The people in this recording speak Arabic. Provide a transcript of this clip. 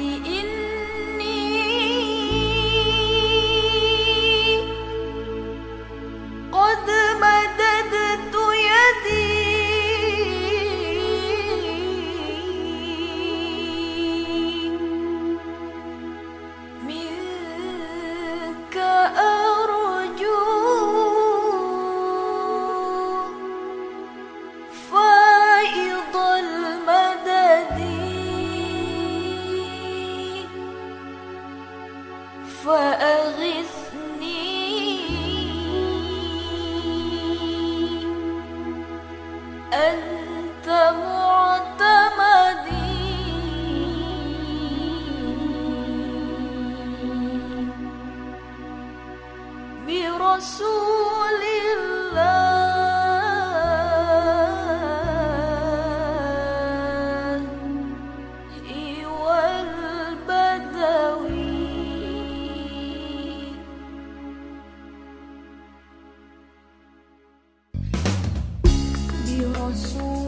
be فأغثني أنت معتمدي. برسولي soon.